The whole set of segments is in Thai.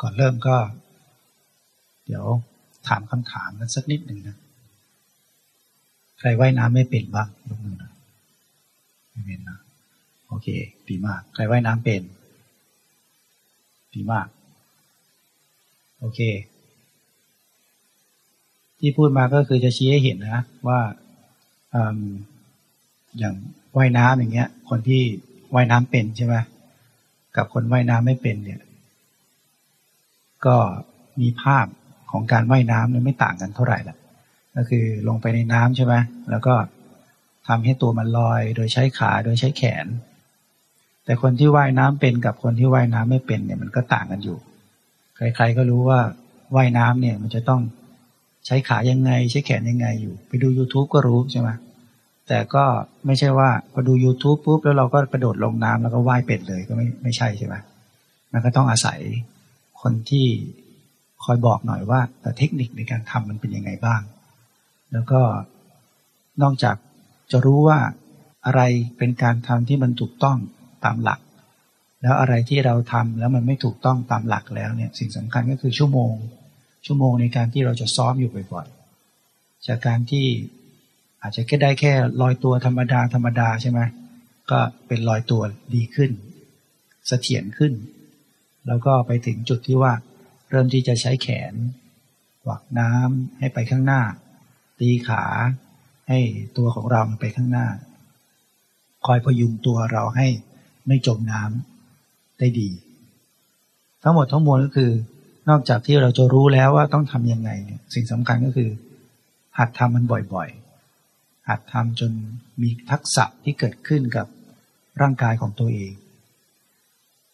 ก่อนเริ่มก็ เดี๋ยวถามคำถามกันสักนิดหนึ่งนะ ใครว่ายน้ำไม่เป็นบ้างยกมือนะไม่เป็นนะ โอเค ดีมาก ใครว่ายน้ำเป็น ดีมาก โอเค ที่พูดมาก็คือจะชี้ให้เห็นนะ ว่าอย่างว่ายน้ำอย่างเงี้ย คนที่ว่ายน้ำเป็นใช่ไหมกับคนว่ายน้ำไม่เป็นเนี่ย ก็มีภาพของการว่ายน้ำเนี่ยไม่ต่างกันเท่าไหร่ละก็คือลงไปในน้ำใช่ไหมแล้วก็ทำให้ตัวมันลอยโดยใช้ขาโดยใช้แขน แต่คนที่ว่ายน้ำเป็นกับคนที่ว่ายน้ำไม่เป็นเนี่ยมันก็ต่างกันอยู่ ใครๆก็รู้ว่าว่ายน้ำเนี่ยมันจะต้องใช้ขายังไง ใช้แขนยังไงอยู่ ไปดู YouTube ก็รู้ใช่ไหมแต่ก็ไม่ใช่ว่าพอดู YouTube ปุ๊บแล้วเราก็กระโดดลงน้ำแล้วก็ว่ายเป็ดเลยก็ไม่ไม่ใช่ใช่ไหมมันก็ต้องอาศัย คนที่คอยบอกหน่อยว่า แต่เทคนิคในการทำมันเป็นยังไงบ้าง แล้วก็นอกจากจะรู้ว่าอะไรเป็นการทำที่มันถูกต้องตามหลัก แล้วอะไรที่เราทำแล้วมันไม่ถูกต้องตามหลักแล้วเนี่ยสิ่งสำคัญก็คือชั่วโมง ชั่วโมงในการที่เราจะซ้อมอยู่บ่อยๆจากการที่อาจจะแค่ได้แค่ลอยตัวธรรมดาธรรมดาใช่ไหมก็เป็นลอยตัวดีขึ้น เสถียรขึ้น แล้วก็ไปถึงจุดที่ว่า เริ่มที่จะใช้แขนหวักน้ำให้ไปข้างหน้า ตีขาให้ตัวของเราไปข้างหน้า คอยพยุงตัวเราให้ไม่จมน้ำได้ดี ทั้งหมดทั้งมวลก็คือนอกจากที่เราจะรู้แล้วว่าต้องทำยังไงเนี่ยสิ่งสำคัญก็คือ หัดทำมันบ่อยๆ หัดทำจนมีทักษะที่เกิดขึ้นกับร่างกายของตัวเอง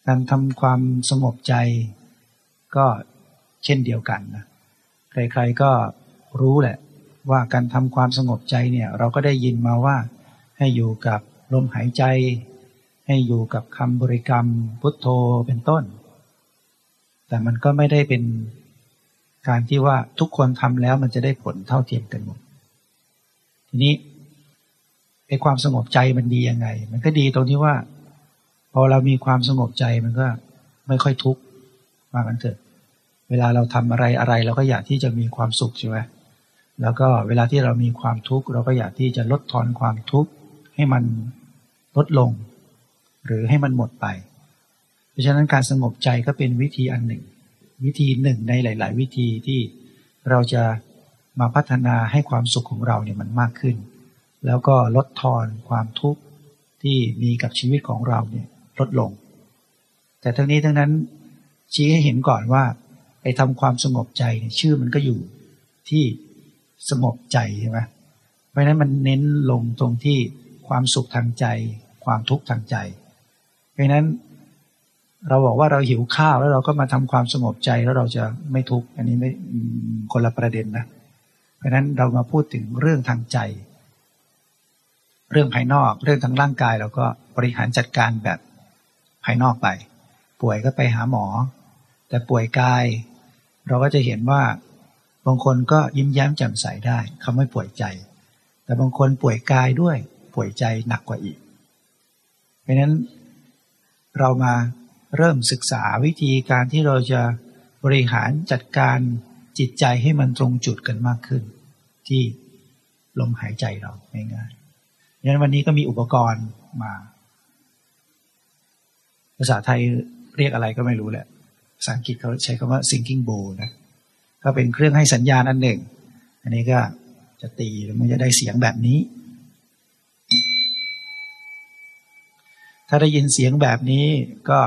การทำความสงบใจก็เช่นเดียวกันนะใครๆก็รู้แหละว่าการทำความสงบใจเนี่ยเราก็ได้ยินมาว่า ให้อยู่กับลมหายใจ ให้อยู่กับคำบริกรรมพุทโธเป็นต้น แต่มันก็ไม่ได้เป็นการที่ว่าทุกคนทำแล้วมันจะได้ผลเท่าเทียมกันหมด ทีนี้ไอ้ความสงบใจมันดียังไง มันก็ดีตรงที่ว่า พอเรามีความสงบใจมันก็ไม่ค่อยทุกข์มากันเถอะ เวลาเราทำอะไรอะไรเราก็อยากที่จะมีความสุขใช่ไหมแล้วก็เวลาที่เรามีความทุกข์เราก็อยากที่จะลดทอนความทุกข์ให้มันลดลง หรือให้มันหมดไป เพราะฉะนั้นการสงบใจก็เป็นวิธีอันหนึ่ง วิธีหนึ่งในหลาย ๆ วิธีที่เราจะมาพัฒนาให้ความสุขของเราเนี่ยมันมากขึ้น แล้วก็ลดทอนความทุกข์ที่มีกับชีวิตของเราเนี่ย ลดลง แต่ทั้งนี้ทั้งนั้นชี้ให้เห็นก่อนว่าไอ้ทำความสงบใจชื่อมันก็อยู่ที่สงบใจใช่ไหมเพราะนั้นมันเน้นลงตรงที่ความสุขทางใจ ความทุกข์ทางใจ เพราะนั้นเราบอกว่าเราหิวข้าวแล้วเราก็มาทำความสงบใจแล้วเราจะไม่ทุกข์อันนี้ไม่คนละประเด็นนะ เพราะนั้นเรามาพูดถึงเรื่องทางใจ เรื่องภายนอก เรื่องทางร่างกายเราก็บริหารจัดการแบบ ภายนอกไป ป่วยก็ไปหาหมอ แต่ป่วยกาย เราก็จะเห็นว่าบางคนก็ยิ้มแย้มแจ่มใสได้เขาไม่ป่วยใจ แต่บางคนป่วยกายด้วยป่วยใจหนักกว่าอีก เพราะนั้นเรามาเริ่มศึกษาวิธีการที่เราจะบริหารจัดการจิตใจให้มันตรงจุดกันมากขึ้น ที่ลมหายใจเราง่ายๆดังนั้นวันนี้ก็มีอุปกรณ์มา ภาษาไทยเรียกอะไรก็ไม่รู้แหละ ภาษาอังกฤษเขาใช้คำว่า sinking bowl นะ ก็เป็นเครื่องให้สัญญาณอันหนึ่ง อันนี้ก็จะตีแล้วมันจะได้เสียงแบบนี้ ถ้าได้ยินเสียงแบบนี้ก็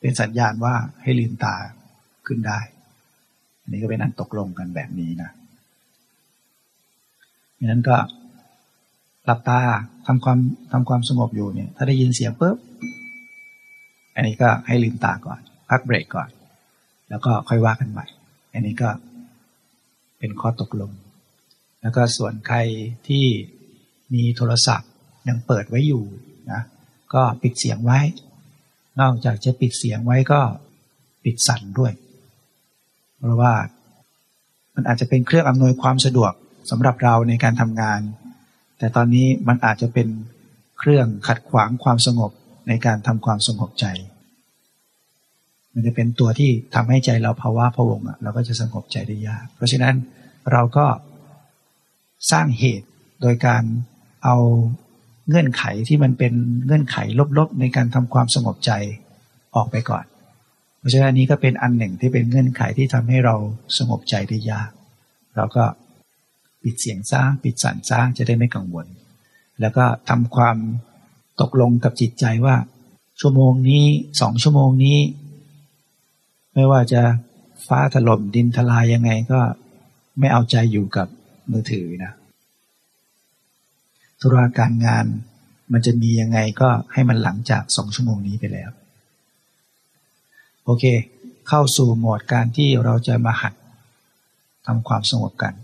เป็นสัญญาณว่าให้ลืมตาขึ้นได้ อันนี้ก็เป็นอันตกลงกันแบบนี้นะดังนั้นก็หลับตาทำความทำความสงบอยู่เนี่ย ถ้าได้ยินเสียงปุ๊บ อันนี้ก็ให้ลืมตาก่อน พักเบรกก่อน แล้วก็ค่อยว่ากันใหม่ อันนี้ก็เป็นข้อตกลง แล้วก็ส่วนใครที่มีโทรศัพท์ยังเปิดไว้อยู่นะก็ปิดเสียงไว้ นอกจากจะปิดเสียงไว้ก็ปิดสั่นด้วย เพราะว่ามันอาจจะเป็นเครื่องอำนวยความสะดวกสำหรับเราในการทำงาน แต่ตอนนี้มันอาจจะเป็นเครื่องขัดขวางความสงบ ในการทำความสงบใจ มันจะเป็นตัวที่ทำให้ใจเราภาวะพะวงอะเราก็จะสงบใจได้ยาก เพราะฉะนั้นเราก็สร้างเหตุโดยการเอาเงื่อนไขที่มันเป็นเงื่อนไขลบๆ ในการทำความสงบใจออกไปก่อน เพราะฉะนั้นนี้ก็เป็นอันหนึ่งที่เป็นเงื่อนไขที่ทำให้เราสงบใจได้ยาก เราก็ปิดเสียงซ่าปิดสั่นซ่าจะได้ไม่กังวล แล้วก็ทำความ ตกลงกับจิตใจว่า ชั่วโมงนี้สองชั่วโมงนี้ ไม่ว่าจะฟ้าถล่มดินทลายยังไงก็ไม่เอาใจอยู่กับมือถือนะธุระการงานมันจะมียังไงก็ให้มันหลังจากสองชั่วโมงนี้ไปแล้ว โอเค เข้าสู่โหมดการที่เราจะมาหัดทำความสงบกัน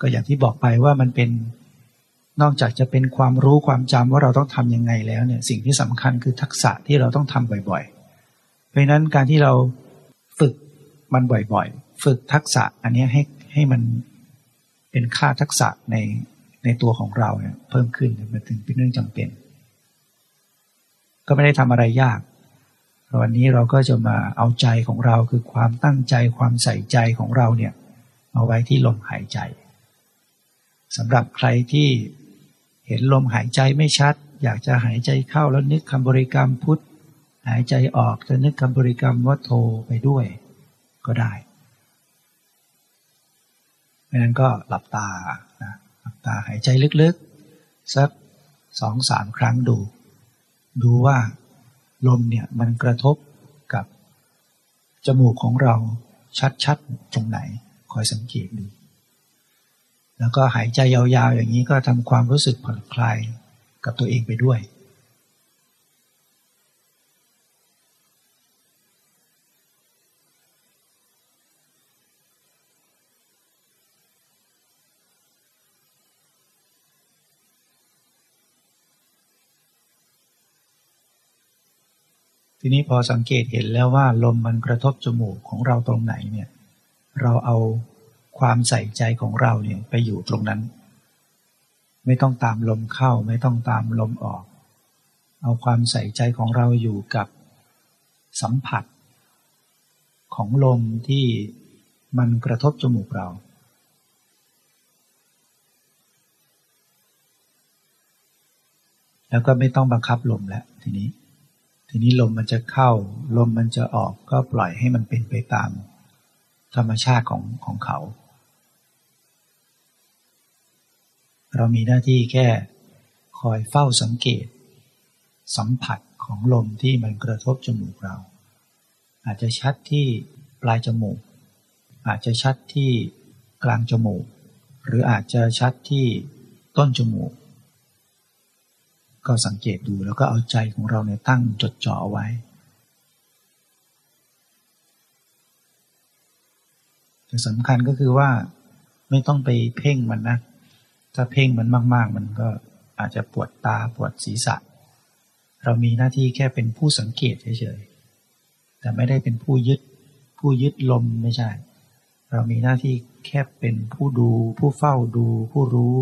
ก็อย่างที่บอกไปว่ามันเป็น นอกจากจะเป็นความรู้ความจำว่าเราต้องทำยังไงแล้วเนี่ยสิ่งที่สำคัญคือทักษะที่เราต้องทำบ่อยๆ เพราะนั้นการที่เราฝึกมันบ่อยๆ ฝึกทักษะอันนี้ให้ให้มันเป็นค่าทักษะในในตัวของเราเนี่ยเพิ่มขึ้นมันถึงเป็นเรื่องจำเป็น ก็ไม่ได้ทำอะไรยากวันนี้เราก็จะมาเอาใจของเราคือความตั้งใจความใส่ใจของเราเนี่ยเอาไว้ที่ลมหายใจสำหรับใครที่ เห็นลมหายใจไม่ชัด อยากจะหายใจเข้าแล้วนึกคำบริกรรมพุทธหายใจออกจะนึกคำบริกรรมวัโทไปด้วยก็ได้ราะนั้นก็หลับตานะหลับตาหายใจลึกๆ สักสองสามครั้งดู ดูว่าลมเนี่ยมันกระทบกับจมูกของเราชัดๆ ตรงไหน คอยสังเกตดู แล้วก็หายใจยาวๆ อย่างนี้ก็ทำความรู้สึกผ่อนคลายกับตัวเองไปด้วย ทีนี้พอสังเกตเห็นแล้วว่าลมมันกระทบจมูกของเราตรงไหนเนี่ย เราเอา ความใส่ใจของเราเนี่ยไปอยู่ตรงนั้น ไม่ต้องตามลมเข้าไม่ต้องตามลมออก เอาความใส่ใจของเราอยู่กับสัมผัส ของลมที่มันกระทบจมูกเรา แล้วก็ไม่ต้องบังคับลมแล้วทีนี้ ทีนี้ลมมันจะเข้า ลมมันจะออกก็ปล่อยให้มันเป็นไปตามธรรมชาติของของเขา เรามีหน้าที่แค่คอยเฝ้าสังเกต สัมผัสของลมที่มันกระทบจมูกเรา อาจจะชัดที่ปลายจมูก อาจจะชัดที่กลางจมูก หรืออาจจะชัดที่ต้นจมูก ก็สังเกตดูแล้วก็เอาใจของเราเนี่ยตั้งจดจ่อเอาไว้แต่สำคัญก็คือว่าไม่ต้องไปเพ่งมันนะ ถ้าเพ่งมันมาก ๆ มันก็อาจจะปวดตาปวดศีรษะ เรามีหน้าที่แค่เป็นผู้สังเกตเฉยๆแต่ไม่ได้เป็นผู้ยึด ผู้ยึดลมไม่ใช่ เรามีหน้าที่แค่เป็นผู้ดู ผู้เฝ้าดู ผู้รู้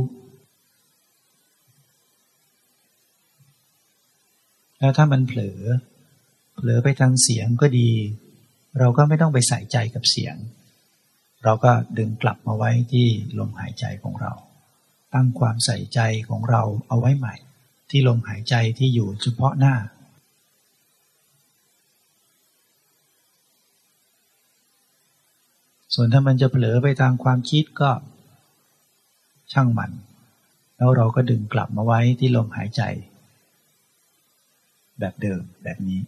แล้วถ้ามันเผลอ เผลอไปทางเสียงก็ดี เราก็ไม่ต้องไปใส่ใจกับเสียง เราก็ดึงกลับมาไว้ที่ลมหายใจของเรา ตั้งความใส่ใจของเราเอาไว้ใหม่ ที่ลมหายใจที่อยู่เฉพาะหน้า ส่วนถ้ามันจะเผลอไปทางความคิดก็ ช่างมัน แล้วเราก็ดึงกลับมาไว้ที่ลมหายใจ แบบเดิมแบบนี้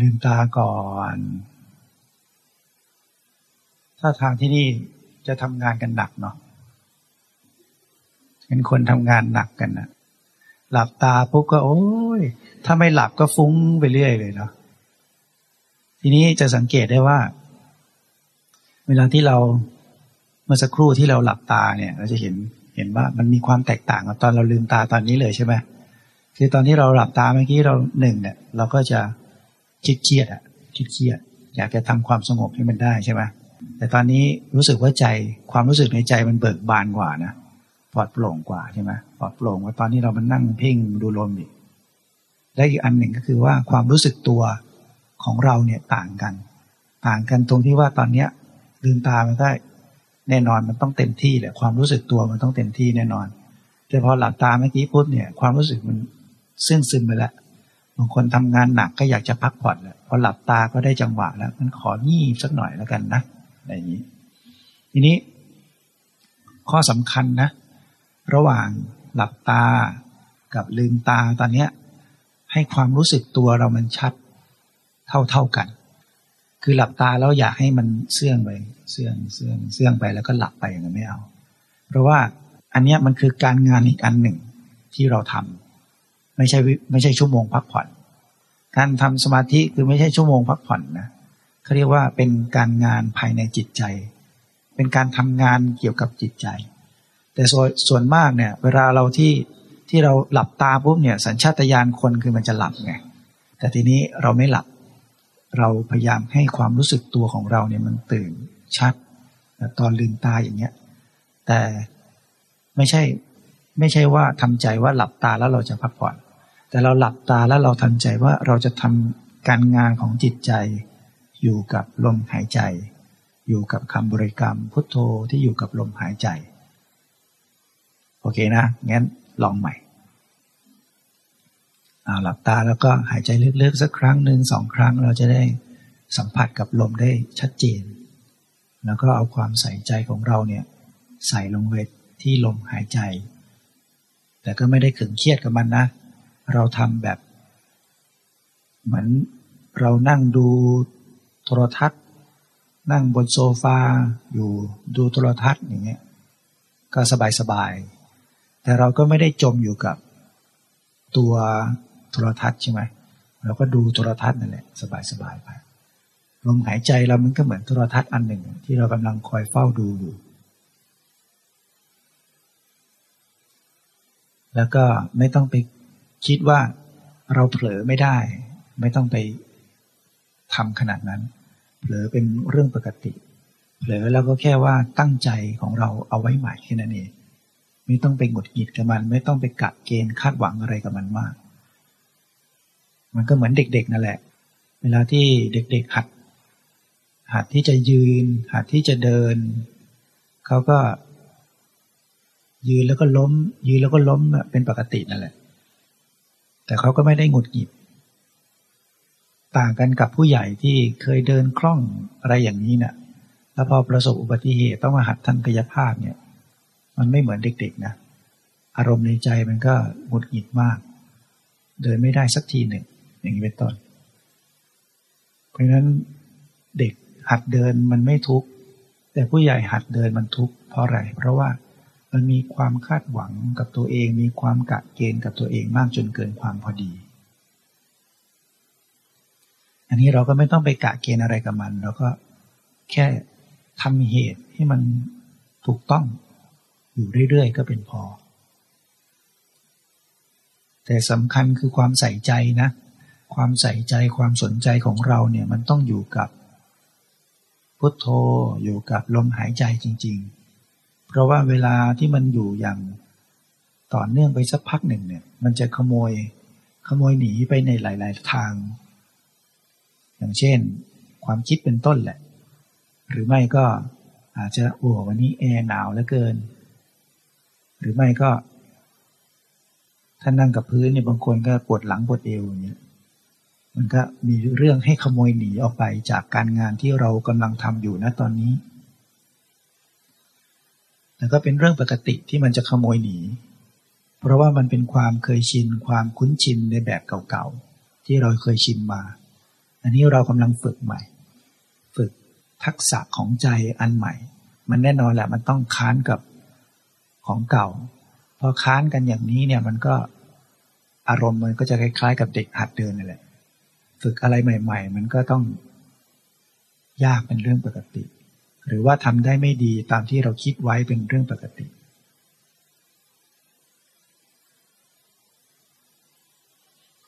ลืมตาก่อน ถ้าทางที่นี่จะทำงานกันหนักเนาะเป็นคนทำงานหนักกันนะหลับตาปุ๊บก็ โอ้ย ถ้าไม่หลับก็ฟุ้งไปเรื่อยเลยเนาะทีนี้จะสังเกตได้ว่า เวลาที่เราเมื่อสักครู่ที่เราหลับตาเนี่ย เราจะเห็นเห็นว่ามันมีความแตกต่างกับตอนเราลืมตาตอนนี้เลยใช่ไหมคือตอนที่เราหลับตาเมื่อกี้เราหนึ่งเนี่ย เราก็จะ คิดเครียดอะคิดเครียด อยากจะทำความสงบให้มันได้ใช่ไหมแต่ตอนนี้รู้สึกว่าใจความรู้สึกในใจมันเบิกบานกว่านะปลอดโปร่งกว่าใช่ไหมปลอดโปร่งกว่าตอนนี้เรามันนั่งเพ่งดูลมอีกและอีกอันหนึ่งก็คือว่าความรู้สึกตัวของเราเนี่ยต่างกัน ต่างกันตรงที่ว่าตอนเนี้ยลืมตามันได้แน่นอนมันต้องเต็มที่แหละความรู้สึกตัวมันต้องเต็มที่แน่นอน แต่พอหลับตาเมื่อกี้ปุ๊บเนี่ยความรู้สึกมันซึ่งซึมไปแล้ว บางคนทำงานหนักก็อยากจะพักผ่อนแล้วพอหลับตาก็ได้จังหวะแล้วมันของีบสักหน่อยแล้วกันนะอะไรอย่างนี้ ทีนี้ ข้อสำคัญนะ ระหว่างหลับตากับลืมตาตอนเนี้ย ให้ความรู้สึกตัวเรามันชัดเท่าเท่ากัน คือหลับตาแล้วอยากให้มันเสื่องไปเสื่องเสื่องเสื่องไปแล้วก็หลับไปอย่างนั้นไม่เอา เพราะว่าอันเนี้ยมันคือการงานอีกอันหนึ่งที่เราทำ ไม่ใช่ไม่ใช่ชั่วโมงพักผ่อน การทำสมาธิคือไม่ใช่ชั่วโมงพักผ่อนนะเขาเรียกว่าเป็นการงานภายในจิตใจ เป็นการทำงานเกี่ยวกับจิตใจ แต่ส่วนส่วนมากเนี่ย เวลาเราที่ที่เราหลับตาปุ๊บเนี่ย สัญชาตญาณคนคือมันจะหลับไงแต่ทีนี้เราไม่หลับ เราพยายามให้ความรู้สึกตัวของเราเนี่ยมันตื่นชัดตอนลืมตาอย่างเงี้ย แต่ไม่ใช่ไม่ใช่ว่าทำใจว่าหลับตาแล้วเราจะพักผ่อน แต่เราหลับตาแล้วเราทำใจว่าเราจะทำการงานของจิตใจ อยู่กับลมหายใจ อยู่กับคำบริกรรมพุทโธที่อยู่กับลมหายใจ โอเคนะ งั้นลองใหม่เอาหลับตาแล้วก็หายใจลึกๆสักครั้งหนึ่งสองครั้งเราจะได้สัมผัสกับลมได้ชัดเจน แล้วก็เอาความใส่ใจของเราเนี่ยใส่ลงไปที่ลมหายใจ แต่ก็ไม่ได้ขึงเครียดกับมันนะ เราทำแบบ เหมือนเรานั่งดูโทรทัศน์ นั่งบนโซฟาอยู่ดูโทรทัศน์อย่างเงี้ยก็สบายสบาย แต่เราก็ไม่ได้จมอยู่กับตัวโทรทัศน์ใช่ไหมเราก็ดูโทรทัศน์นั่นแหละสบายสบายไปลมหายใจเรามันก็เหมือนโทรทัศน์อันหนึ่ง ที่เรากำลังคอยเฝ้าดูอยู่ แล้วก็ไม่ต้องไป คิดว่าเราเผลอไม่ได้ ไม่ต้องไปทำขนาดนั้น เผลอเป็นเรื่องปกติ เผลอแล้วก็แค่ว่าตั้งใจของเราเอาไว้ใหม่แค่นั้นเองไม่ต้องไปหงุดหงิดกับมัน ไม่ต้องไปกะเกณฑ์คาดหวังอะไรกับมันมาก มันก็เหมือนเด็กๆนั่นแหละ เวลาที่เด็กๆหัด หัดที่จะยืน หัดที่จะเดิน เขาก็ ยืนแล้วก็ล้ม ยืนแล้วก็ล้มเป็นปกตินั่นแหละ แต่เขาก็ไม่ได้หงุดหงิด ต่างกันกับผู้ใหญ่ที่เคยเดินคล่องอะไรอย่างนี้เนะ่ยแล้วพอประสบอุบัติเหตุต้องมาหัดทันกายภาพเนี่ย มันไม่เหมือนเด็กๆนะอารมณ์ในใจมันก็หงุดหงิดมาก เดินไม่ได้สักทีหนึ่ง อย่างนี้เป็นต้น เพราะฉะนั้นเด็กหัดเดินมันไม่ทุกข์แต่ผู้ใหญ่หัดเดินมันทุกข์เพราะอะไร เพราะว่า มันมีความคาดหวังกับตัวเอง มีความกะเกณฑ์กับตัวเองมากจนเกินความพอดี อันนี้เราก็ไม่ต้องไปกะเกณฑ์อะไรกับมัน เราก็แค่ทำเหตุให้มันถูกต้องอยู่เรื่อยๆ ก็เป็นพอ แต่สำคัญคือความใส่ใจนะ ความใส่ใจความสนใจของเราเนี่ยมันต้องอยู่กับพุทโธอยู่กับลมหายใจจริง ๆ เพราะว่าเวลาที่มันอยู่อย่างต่อเนื่องไปสักพักหนึ่งเนี่ย มันจะขโมยขโมยหนีไปในหลาย ๆ ทาง อย่างเช่น ความคิดเป็นต้นแหละ หรือไม่ก็อาจจะโอ้วันนี้แอร์หนาวเหลือเกิน หรือไม่ก็ถ้านั่งกับพื้นเนี่ยบางคนก็ปวดหลังปวดเอวอย่างเงี้ยมันก็มีเรื่องให้ขโมยหนีออกไปจากการงานที่เรากำลังทำอยู่นะตอนนี้ แต่ก็เป็นเรื่องปกติที่มันจะขโมยหนี เพราะว่ามันเป็นความเคยชิน ความคุ้นชินในแบบเก่าๆ ที่เราเคยชินมา อันนี้เรากำลังฝึกใหม่ ฝึกทักษะของใจอันใหม่ มันแน่นอนแหละมันต้องค้านกับของเก่า พอค้านกันอย่างนี้เนี่ยมันก็อารมณ์มันก็จะคล้ายๆ กับเด็กหัดเดินนั่นแหละ ฝึกอะไรใหม่ ๆ มันก็ต้องยากเป็นเรื่องปกติ หรือว่าทำได้ไม่ดีตามที่เราคิดไว้เป็นเรื่องปกติ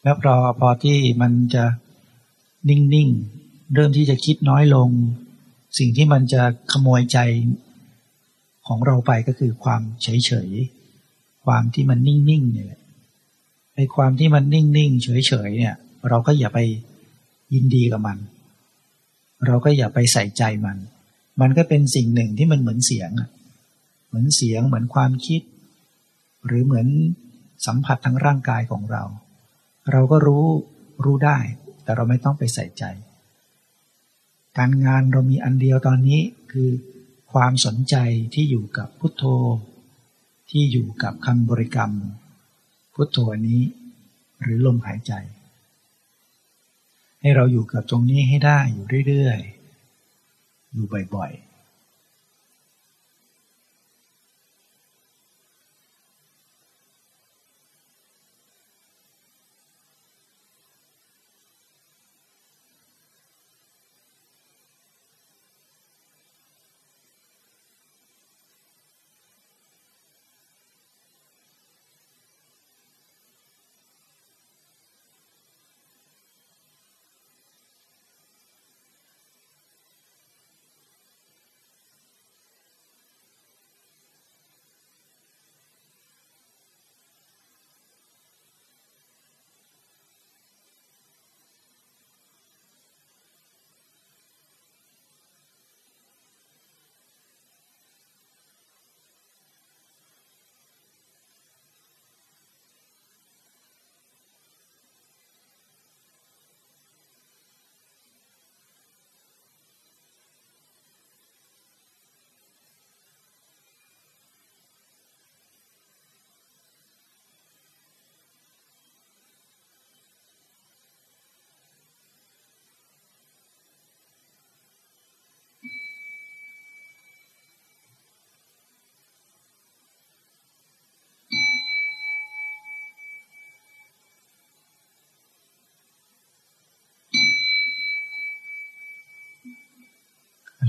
แล้วพอพอที่มันจะนิ่งๆ เริ่มที่จะคิดน้อยลง สิ่งที่มันจะขโมยใจของเราไปก็คือความเฉยๆ ความที่มันนิ่งๆเนี่ยไอ้ความที่มันนิ่งๆ เฉยๆเนี่ย เราก็อย่าไปยินดีกับมัน เราก็อย่าไปใส่ใจมัน มันก็เป็นสิ่งหนึ่งที่มันเหมือนเสียงเหมือนเสียงเหมือนความคิด หรือเหมือนสัมผัสทางร่างกายของเรา เราก็รู้รู้ได้ แต่เราไม่ต้องไปใส่ใจ การงานเรามีอันเดียวตอนนี้คือความสนใจที่อยู่กับพุทโธ ที่อยู่กับคำบริกรรม พุทโธนี้ หรือลมหายใจ ให้เราอยู่กับตรงนี้ให้ได้อยู่เรื่อยๆ อยู่บ่อยๆ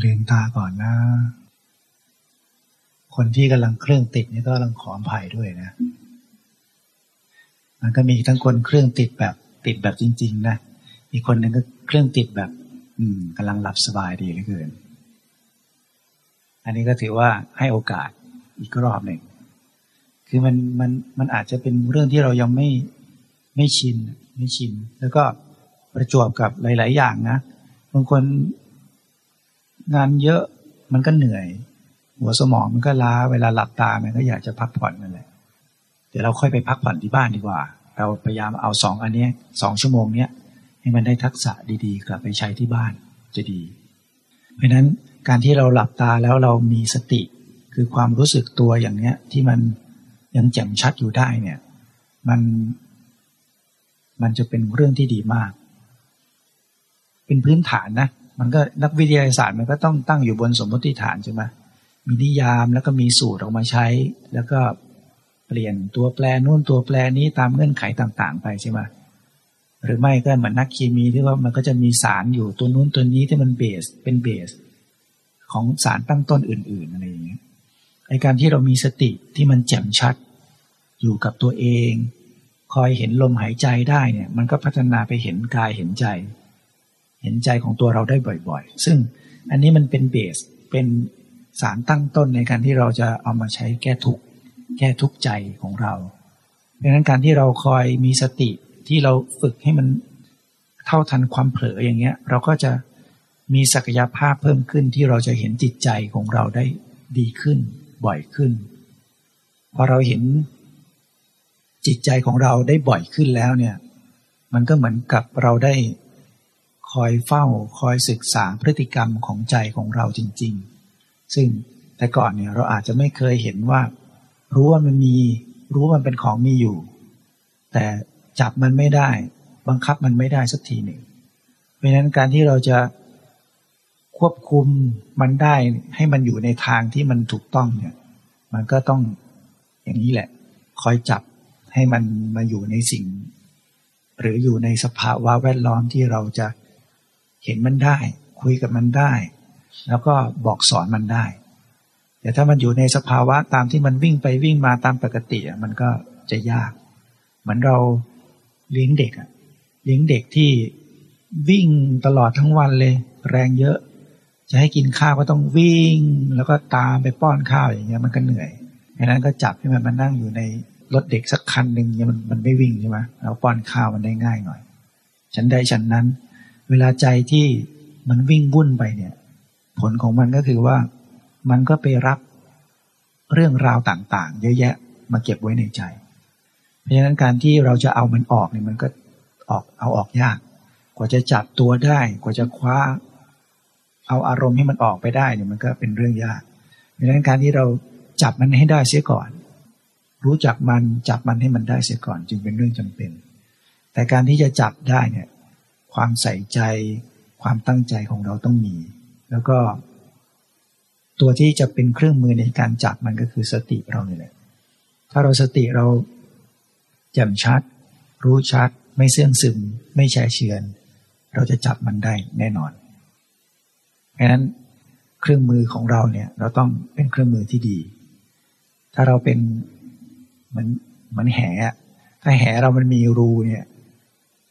ลืมตาก่อนนะ คนที่กำลังเครื่องติดนี่ก็กำลังขออภัยด้วยนะ มันก็มีทั้งคนเครื่องติดแบบติดแบบจริง ๆ นะอีกคนหนึ่งก็เครื่องติดแบบ อืมกำลังหลับสบายดีเหลือเกิน อันนี้ก็ถือว่าให้โอกาสอีกรอบหนึ่งคือมันมันมันอาจจะเป็นเรื่องที่เรายังไม่ไม่ชินไม่ชิน แล้วก็ประจวบกับหลาย ๆ อย่างนะบางคน งานเยอะมันก็เหนื่อย หัวสมองมันก็ล้าเวลาหลับตามันก็อยากจะพักผ่อนนั่นแหละเดี๋ยวเราค่อยไปพักผ่อนที่บ้านดีกว่า เราพยายามเอาสองอันนี้สองชั่วโมงเนี้ยให้มันได้ทักษะดีๆ กลับไปใช้ที่บ้านจะดี เพราะนั้นการที่เราหลับตาแล้วเรามีสติ คือความรู้สึกตัวอย่างเนี้ยที่มันยังแจ่มชัดอยู่ได้เนี่ยมันมันจะเป็นเรื่องที่ดีมาก เป็นพื้นฐานนะ มันก็นักวิทยาศาสตร์มันก็ต้องตั้งอยู่บนสมมติฐานใช่ไหมมีนิยามแล้วก็มีสูตรออกมาใช้ แล้วก็เปลี่ยนตัวแปรนู่นตัวแปรนี้ตามเงื่อนไขต่าง ๆ ไปใช่ไหมหรือไม่ก็เหมือนนักเคมีที่ว่ามันก็จะมีสารอยู่ตัวนู้นตัวนี้ที่มันเบสเป็นเบส ของสารตั้งต้นอื่น ๆอะไรอย่างเงี้ยไอการที่เรามีสติที่มันแจ่มชัด อยู่กับตัวเอง คอยเห็นลมหายใจได้เนี่ย มันก็พัฒนาไปเห็นกายเห็นใจ เห็นใจของตัวเราได้บ่อยๆ ซึ่งอันนี้มันเป็นเบสเป็นสารตั้งต้นในการที่เราจะเอามาใช้แก้ทุกข์แก้ทุกข์ใจของเราดังนั้นการที่เราคอยมีสติที่เราฝึกให้มันเท่าทันความเผลออย่างเงี้ย เราก็จะมีศักยภาพเพิ่มขึ้นที่เราจะเห็นจิตใจของเราได้ดีขึ้นบ่อยขึ้น พอเราเห็นจิตใจของเราได้บ่อยขึ้นแล้วเนี่ย มันก็เหมือนกับเราได้ อยเฝ้าคอยศึกษาพฤติกรรมของใจของเราจริง ๆ ซึ่งแต่ก่อนเนี่ยเราอาจจะไม่เคยเห็นว่า รู้ว่ามันมีรู้ว่ามันเป็นของมีอยู่ แต่จับมันไม่ได้ บังคับมันไม่ได้สักทีหนึ่งเพราะฉะนั้นการที่เราจะควบคุมมันได้ให้มันอยู่ในทางที่มันถูกต้องเนี่ย มันก็ต้องอย่างนี้แหละ คอยจับให้มันมาอยู่ในสิ่ง หรืออยู่ในสภาวะแวดล้อมที่เราจะ เห็นมันได้ คุยกับมันได้ แล้วก็บอกสอนมันได้ แต่ถ้ามันอยู่ในสภาวะตามที่มันวิ่งไปวิ่งมาตามปกติมันก็จะยาก เหมือนเราเลี้ยงเด็กอะเลี้ยงเด็กที่วิ่งตลอดทั้งวันเลย แรงเยอะ จะให้กินข้าวก็ต้องวิ่ง แล้วก็ตามไปป้อนข้าวอย่างเงี้ยมันก็เหนื่อยดังนั้นก็จับให้มันมานั่งอยู่ในรถเด็กสักคันหนึ่งเนี่ยมันมันไม่วิ่งใช่ไหมเราป้อนข้าวมันได้ง่ายหน่อย ฉันได้ฉันนั้น เวลาใจที่มันวิ่งวุ่นไปเนี่ย ผลของมันก็คือว่า มันก็ไปรับเรื่องราวต่าง ๆ เยอะแยะมาเก็บไว้ในใจ เพราะฉะนั้นการที่เราจะเอามันออกเนี่ยมันก็ออกเอาออกยาก กว่าจะจับตัวได้ กว่าจะคว้า เอาอารมณ์ให้มันออกไปได้เนี่ยมันก็เป็นเรื่องยาก เพราะฉะนั้นการที่เราจับมันให้ได้เสียก่อน รู้จักมันจับมันให้มันได้เสียก่อน จึงเป็นเรื่องจำเป็น แต่การที่จะจับได้เนี่ย ความใส่ใจ ความตั้งใจของเราต้องมี แล้วก็ ตัวที่จะเป็นเครื่องมือในการจับมันก็คือสติเราเนี่ยแหละถ้าเราสติเราแจ่มชัด รู้ชัด ไม่เสื่องซึม ไม่แช่เชือน เราจะจับมันได้แน่นอนเพราะนั้นเครื่องมือของเราเนี่ย เราต้องเป็นเครื่องมือที่ดี ถ้าเราเป็นเหมือนเหมือนแหถ้าแหเรามันมีรูเนี่ย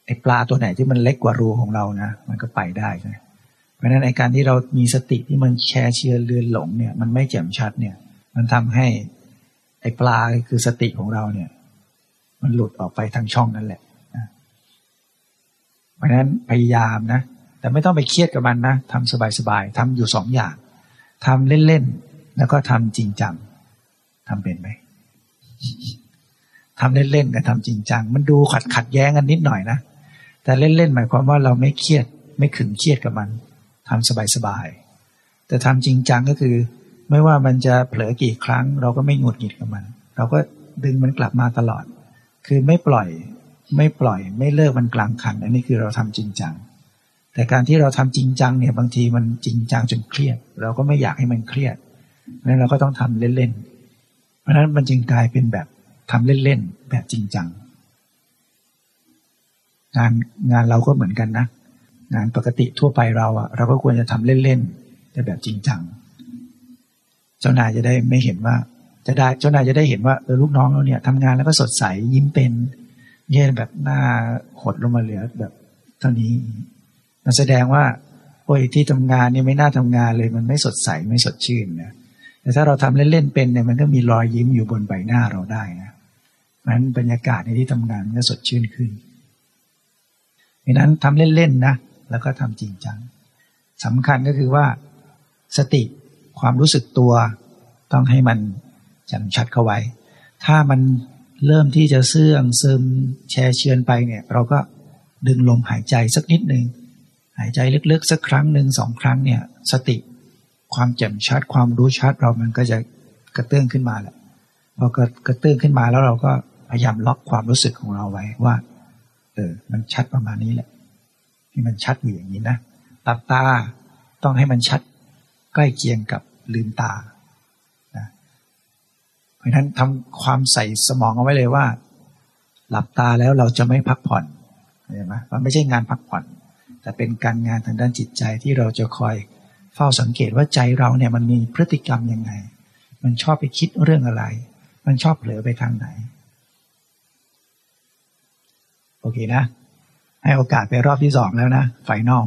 ไอปลาตัวไหนที่มันเล็กกว่ารูของเรานะ มันก็ไปได้ใช่ไหมเพราะฉะนั้นไอการที่เรามีสติที่มันแชร์เชือเลือนหลงเนี่ย มันไม่แจ่มชัดเนี่ย มันทำให้ ไอปลาคือสติของเราเนี่ย มันหลุดออกไปทางช่องนั่นแหละเพราะฉะนั้นพยายามนะ แต่ไม่ต้องไปเครียดกับมันนะทำสบายๆทำอยู่สองอย่างทำเล่นๆแล้วก็ทำจริงจังทำเป็นไหมทำเล่นๆกับทำจริงจัง มันดูขัดขัดแย้งกันนิดหน่อยนะ แต่เล่นๆหมายความว่าเราไม่เครียดไม่ขึงเครียดกับมันทำสบายๆแต่ทำจริงจังก็คือ ไม่ว่ามันจะเผลอกี่ครั้ง เราก็ไม่หงุดหงิดกับมัน เราก็ดึงมันกลับมาตลอด คือไม่ปล่อยไม่ปล่อย ไม่เลิกมันกลางคันอันนี้คือเราทำจริงจัง แต่การที่เราทำจริงจังเนี่ยบางทีมันจริงจังจนเครียด เราก็ไม่อยากให้มันเครียดนั้นเราก็ต้องทำเล่นๆเพราะนั้นมันจึงกลายเป็นแบบทำเล่นๆแบบจริงจัง งานงานเราก็เหมือนกันนะ งานปกติทั่วไปเราอะเราก็ควรจะทำเล่นๆแต่แบบจริงจังเจ้านายจะได้ไม่เห็นว่า จะได้เจ้านายจะได้เห็นว่าเออลูกน้องเราเนี่ยทำงานแล้วก็สดใสยิ้มเป็นเย่แบบหน้าหดลงมาเหลือแบบเท่านี้ มันแสดงว่าโอ้ยที่ทำงานเนี่ยไม่น่าทำงานเลย มันไม่สดใสไม่สดชื่นนะแต่ถ้าเราทำเล่นๆเป็นเนี่ยมันก็มีรอยยิ้มอยู่บนใบหน้าเราได้นะมันบรรยากาศในที่ทำงานก็สดชื่นขึ้น ดังนั้นทำเล่นๆนะ แล้วก็ทำจริงจังสำคัญก็คือว่าสติความรู้สึกตัว ต้องให้มันจำชัดเข้าไว้ ถ้ามันเริ่มที่จะเสื่องซึมแชร์เชือนไปเนี่ย เราก็ดึงลมหายใจสักนิดหนึ่งหายใจลึกๆ สักครั้งหนึ่งสองครั้งเนี่ย สติความแจ่มชัดความรู้ชัดเรามันก็จะกระเตื้องขึ้นมาแหละพอกระกระเตื้องขึ้นมาแล้วเราก็พยายามล็อกความรู้สึกของเราไว้ว่า เออ มันชัดประมาณนี้แหละ ที่มันชัดอยู่อย่างนี้นะหลับตาต้องให้มันชัดใกล้เคียงกับลืมตานะเพราะนั้นทำความใส่สมองเอาไว้เลยว่า หลับตาแล้วเราจะไม่พักผ่อนเห็นไหมมันไม่ใช่งานพักผ่อน แต่เป็นการงานทางด้านจิตใจที่เราจะคอยเฝ้าสังเกตว่าใจเราเนี่ยมันมีพฤติกรรมยังไง มันชอบไปคิดเรื่องอะไร มันชอบเผลอไปทางไหน โอเคนะ ให้โอกาสไปรอบที่สองแล้วนะไฟนอล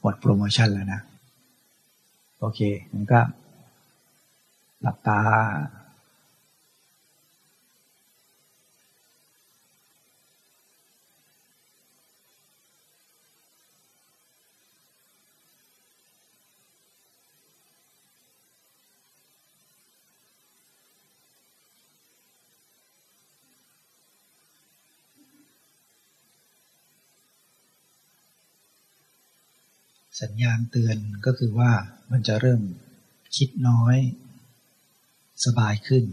หมดโปรโมชั่นแล้วนะ โอเคงั้นก็หลับตา สัญญาณเตือนก็คือว่ามันจะเริ่มคิดน้อย สบายขึ้น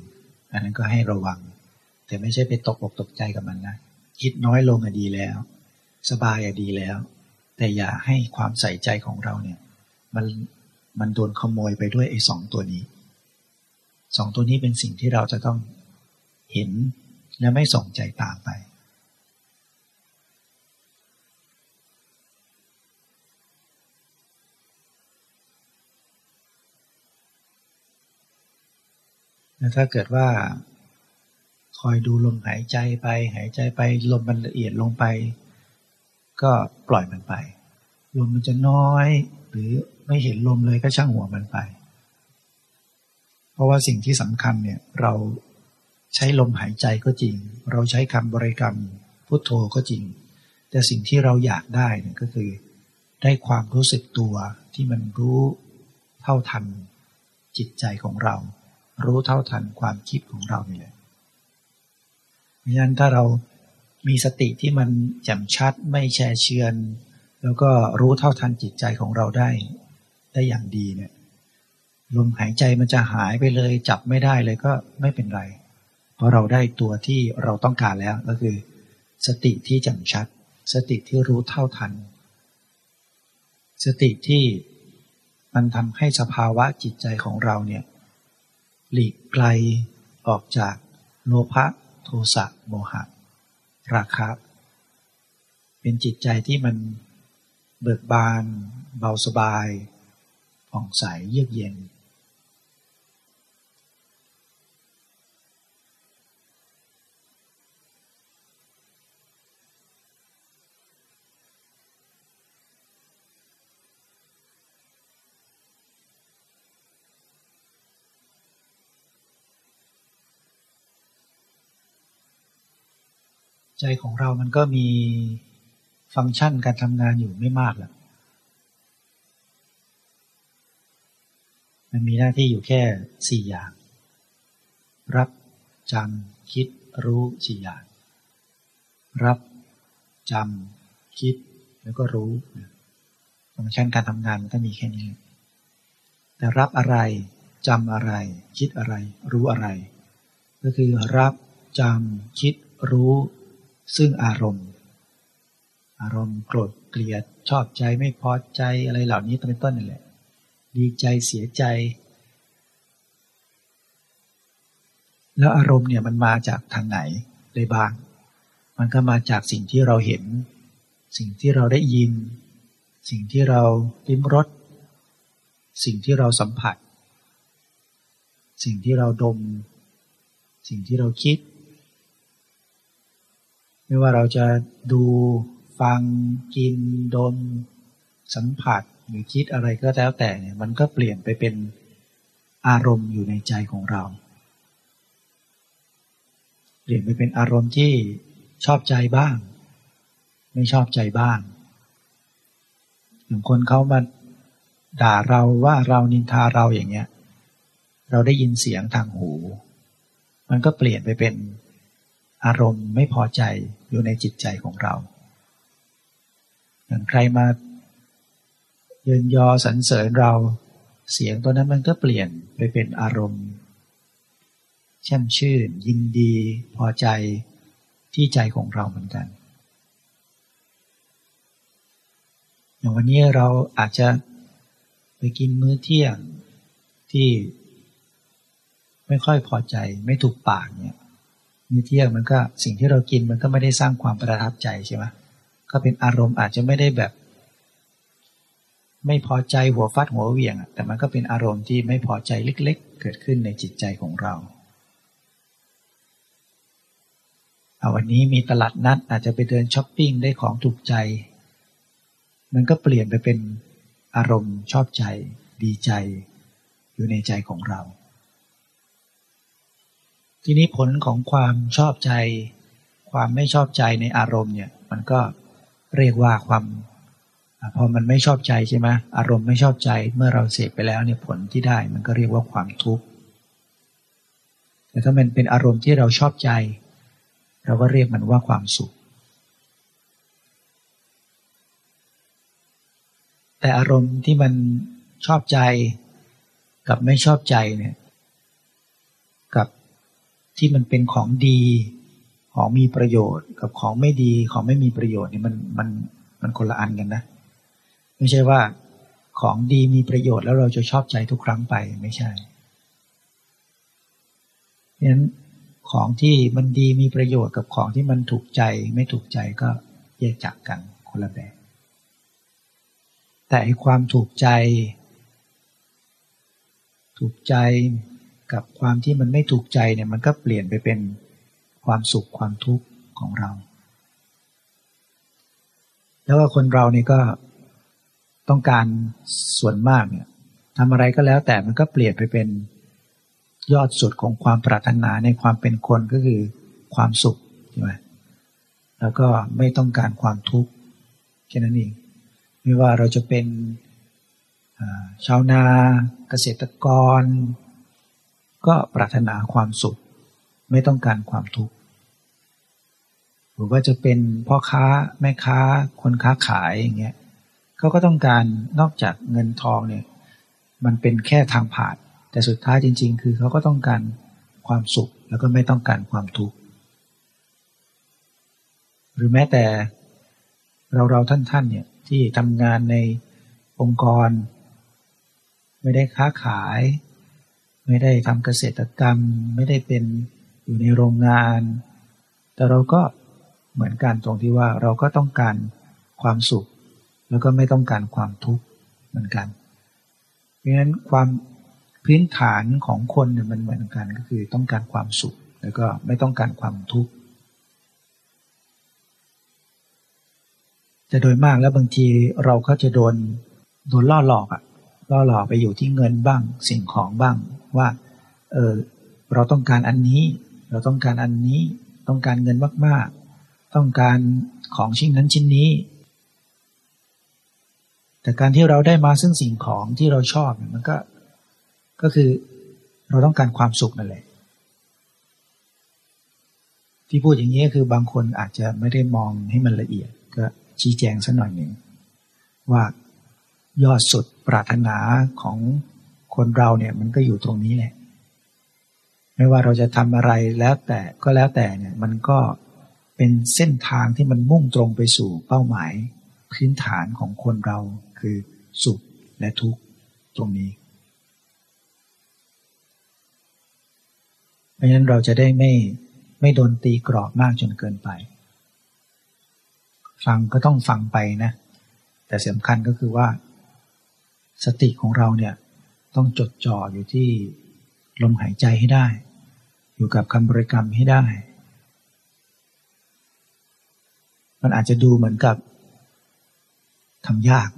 อันนั้นก็ให้ระวัง แต่ไม่ใช่ไปตกอกตกใจกับมันนะคิดน้อยลงอะดีแล้ว สบายอะดีแล้ว แต่อย่าให้ความใส่ใจของเราเนี่ยมันมันโดนขโมยไปด้วยไอ้สองตัวนี้สองตัวนี้เป็นสิ่งที่เราจะต้องเห็นและไม่ส่งใจตามไป แล้วถ้าเกิดว่า คอยดูลมหายใจไป หายใจไปลมมันละเอียดลงไป ก็ปล่อยมันไป ลมมันจะน้อย หรือไม่เห็นลมเลยก็ช่างหัวมันไป เพราะว่าสิ่งที่สำคัญเนี่ยเราใช้ลมหายใจก็จริง เราใช้คำบริกรรมพุทโธก็จริง แต่สิ่งที่เราอยากได้เนี่ยก็คือ ได้ความรู้สึกตัวที่มันรู้เท่าทันจิตใจของเรา รู้เท่าทันความคิดของเรานี่แหละเพราะฉะนั้นถ้าเรามีสติที่มันแจ่มชัดไม่แช่เชือน แล้วก็รู้เท่าทันจิตใจของเราได้ ได้อย่างดีเนี่ยลมหายใจมันจะหายไปเลย จับไม่ได้เลยก็ไม่เป็นไร เพราะเราได้ตัวที่เราต้องการแล้วก็คือ สติที่แจ่มชัด สติที่รู้เท่าทัน สติที่มันทำให้สภาวะจิตใจของเราเนี่ย หลีกไกลออกจากโลภะโทสะโมหะ ราคะ เป็นจิตใจที่มันเบิกบาน เบาสบายผ่องใสเยือกเย็น ใจของเรามันก็มีฟังก์ชันการทำงานอยู่ไม่มากหรอกมันมีหน้าที่อยู่แค่สี่อย่าง รับจำคิดรู้สี่อย่าง รับจำคิดแล้วก็รู้ฟังก์ชันการทำงานมันก็มีแค่นี้ แต่รับอะไรจำอะไร คิดอะไร รู้อะไร ก็คือรับจำคิดรู้ ซึ่งอารมณ์ อารมณ์โกรธเกลียดชอบใจไม่พอใจอะไรเหล่านี้เป็นต้นนี่นแหละ ดีใจเสียใจ แล้วอารมณ์เนี่ยมันมาจากทางไหนได้บ้าง มันก็มาจากสิ่งที่เราเห็น สิ่งที่เราได้ยิน สิ่งที่เราลิ้มรสสิ่งที่เราสัมผัส สิ่งที่เราดม สิ่งที่เราคิด ไม่ว่าเราจะดูฟังกินดม สัมผัสหรือคิดอะไรก็แล้วแต่เนี่ยมันก็เปลี่ยนไปเป็นอารมณ์อยู่ในใจของเรา เปลี่ยนไปเป็นอารมณ์ที่ชอบใจบ้าง ไม่ชอบใจบ้างอย่างคนเขามาด่าเราว่าเรานินทาเราอย่างเงี้ย เราได้ยินเสียงทางหู มันก็เปลี่ยนไปเป็น อารมณ์ไม่พอใจอยู่ในจิตใจของเราอย่างใครมาเยินยอสรรเสริญเราเสียงตัวนั้นมันก็เปลี่ยนไปเป็นอารมณ์แช่มชื่น ยินดี พอใจที่ใจของเราเหมือนกัน อย่างวันนี้เราอาจจะไปกินมื้อเที่ยงที่ไม่ค่อยพอใจไม่ถูกปากเนี่ย มื้อเที่ยงมันก็สิ่งที่เรากินมันก็ไม่ได้สร้างความประทับใจใช่ไหมก็เป็นอารมณ์อาจจะไม่ได้แบบ ไม่พอใจหัวฟัดหัวเวียงแต่มันก็เป็นอารมณ์ที่ไม่พอใจเล็ก ๆ เกิดขึ้นในจิตใจของเราเอาวันนี้มีตลาดนัดอาจจะไปเดินช้อปปิ้งได้ของถูกใจ มันก็เปลี่ยนไปเป็นอารมณ์ชอบใจ ดีใจ อยู่ในใจของเรา ทีนี้ผลของความชอบใจ ความไม่ชอบใจในอารมณ์เนี่ย มันก็เรียกว่าความพอมันไม่ชอบใจใช่ไหมอารมณ์ไม่ชอบใจเมื่อเราเสพไปแล้วเนี่ยผลที่ได้มันก็เรียกว่าความทุกข์แต่ถ้ามันเป็นอารมณ์ที่เราชอบใจ เราก็เรียกมันว่าความสุข แต่อารมณ์ที่มันชอบใจกับไม่ชอบใจเนี่ย ที่มันเป็นของดีของมีประโยชน์กับของไม่ดีของไม่มีประโยชน์นี่มันมันมันคนละอันกันนะ ไม่ใช่ว่าของดีมีประโยชน์แล้วเราจะชอบใจทุกครั้งไปไม่ใช่เพราะฉะนั้นของที่มันดีมีประโยชน์กับของที่มันถูกใจไม่ถูกใจก็แยกจากกันคนละแบบ แต่ความถูกใจ ถูกใจ กับความที่มันไม่ถูกใจเนี่ยมันก็เปลี่ยนไปเป็นความสุขความทุกข์ของเรา แล้วก็คนเรานี่ก็ต้องการส่วนมากเนี่ยทำอะไรก็แล้วแต่มันก็เปลี่ยนไปเป็นยอดสุดของความปรารถนาในความเป็นคนก็คือความสุขใช่ไหมแล้วก็ไม่ต้องการความทุกข์แค่นั้นเองไม่ว่าเราจะเป็นชาวนาเกษตรกร ก็ปรารถนาความสุข ไม่ต้องการความทุกข์หรือว่าจะเป็นพ่อค้าแม่ค้า คนค้าขายอย่างเงี้ยเขาก็ต้องการนอกจากเงินทองเนี่ยมันเป็นแค่ทางผ่าน แต่สุดท้ายจริง ๆ คือเขาก็ต้องการความสุขแล้วก็ไม่ต้องการความทุกข์หรือแม้แต่เราเราท่านท่านเนี่ยที่ทำงานในองค์กร ไม่ได้ค้าขาย ไม่ได้ทำเกษตรกรรม ไม่ได้เป็นอยู่ในโรงงาน แต่เราก็เหมือนกันตรงที่ว่าเราก็ต้องการความสุข แล้วก็ไม่ต้องการความทุกข์เหมือนกัน เพราะฉะนั้นความพื้นฐานของคนเนี่ยมันเหมือนกันก็คือต้องการความสุข แล้วก็ไม่ต้องการความทุกข์แต่โดยมากแล้วบางทีเราก็จะโดนโดนล่อหลอกอะล่อหลอกไปอยู่ที่เงินบ้างสิ่งของบ้าง ว่า เออเราต้องการอันนี้ เราต้องการอันนี้ ต้องการเงินมากๆ ต้องการของชิ้นนั้นชิ้นนี้ แต่การที่เราได้มาซึ่งสิ่งของที่เราชอบมันก็ ก็คือเราต้องการความสุขนั่นแหละที่พูดอย่างนี้คือบางคนอาจจะไม่ได้มองให้มันละเอียด ก็ชี้แจงสักหน่อยหนึ่งว่ายอดสุดปรารถนาของ คนเราเนี่ยมันก็อยู่ตรงนี้แหละ ไม่ว่าเราจะทำอะไรแล้วแต่ก็แล้วแต่เนี่ยมันก็เป็นเส้นทางที่มันมุ่งตรงไปสู่เป้าหมาย พื้นฐานของคนเราคือสุขและทุกข์ตรงนี้ เพราะฉะนั้นเราจะได้ไม่ไม่โดนตีกรอบมากจนเกินไป ฟังก็ต้องฟังไปนะ แต่สำคัญก็คือว่า สติของเราเนี่ย ต้องจดจ่ออยู่ที่ลมหายใจให้ได้ อยู่กับคำบริกรรมให้ได้ มันอาจจะดูเหมือนกับทำยาก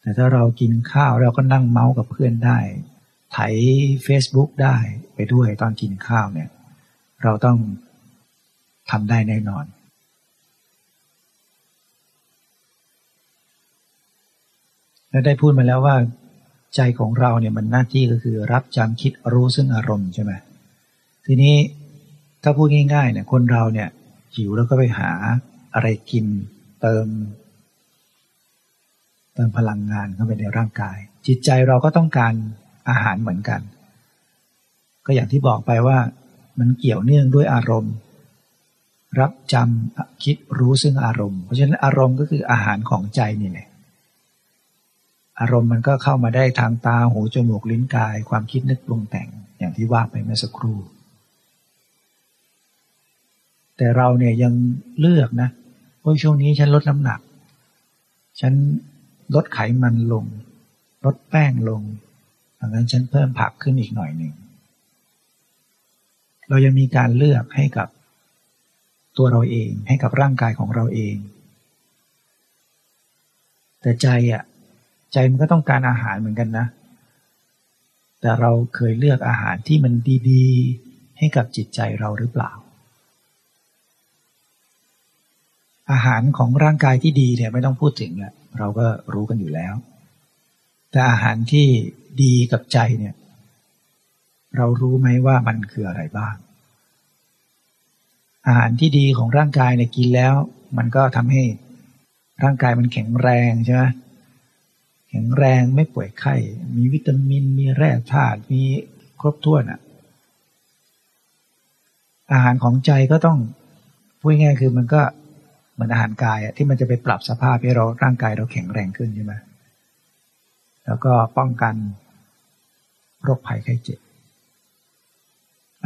แต่ถ้าเรากินข้าวเราก็นั่งเมาส์กับเพื่อนได้ ไถ Facebook ได้ไปด้วยตอนกินข้าวเนี่ย เราต้องทำได้แน่นอนและได้พูดมาแล้วว่า ใจของเราเนี่ยมันหน้าที่ก็คือรับจำคิดรู้ซึ่งอารมณ์ใช่ไหมทีนี้ถ้าพูดง่ายๆเนี่ยคนเราเนี่ยหิวแล้วก็ไปหาอะไรกินเติม เติมพลังงานเข้าไปในร่างกาย จิตใจเราก็ต้องการอาหารเหมือนกัน ก็อย่างที่บอกไปว่ามันเกี่ยวเนื่องด้วยอารมณ์ รับจำคิดรู้ซึ่งอารมณ์ เพราะฉะนั้นอารมณ์ก็คืออาหารของใจนี่แหละ อารมณ์มันก็เข้ามาได้ทางตาหูจมูกลิ้นกาย ความคิดนึกปรุงแต่งอย่างที่ว่าไปเมื่อสักครู่ แต่เราเนี่ยยังเลือกนะว่าช่วงนี้ฉันลดน้ำหนัก ฉันลดไขมันลง ลดแป้งลงดังนั้นฉันเพิ่มผักขึ้นอีกหน่อยหนึ่ง เรายังมีการเลือกให้กับตัวเราเองให้กับร่างกายของเราเอง แต่ใจอะ ใจมันก็ต้องการอาหารเหมือนกันนะ แต่เราเคยเลือกอาหารที่มันดีๆ ให้กับจิตใจเราหรือเปล่า อาหารของร่างกายที่ดีเนี่ยไม่ต้องพูดถึงแหละเราก็รู้กันอยู่แล้ว แต่อาหารที่ดีกับใจเนี่ย เรารู้ไหมว่ามันคืออะไรบ้าง อาหารที่ดีของร่างกายเนี่ยกินแล้ว มันก็ทำให้ร่างกายมันแข็งแรงใช่ไหม แข็งแรงไม่ป่วยไข้ มีวิตามิน มีแร่ธาตุมีครบถ้วนอะ อาหารของใจก็ต้องพูดง่ายคือมันก็เหมือนอาหารกายอะที่มันจะไปปรับสภาพให้เราร่างกายเราแข็งแรงขึ้นใช่ไหมแล้วก็ป้องกันโรคภัยไข้เจ็บ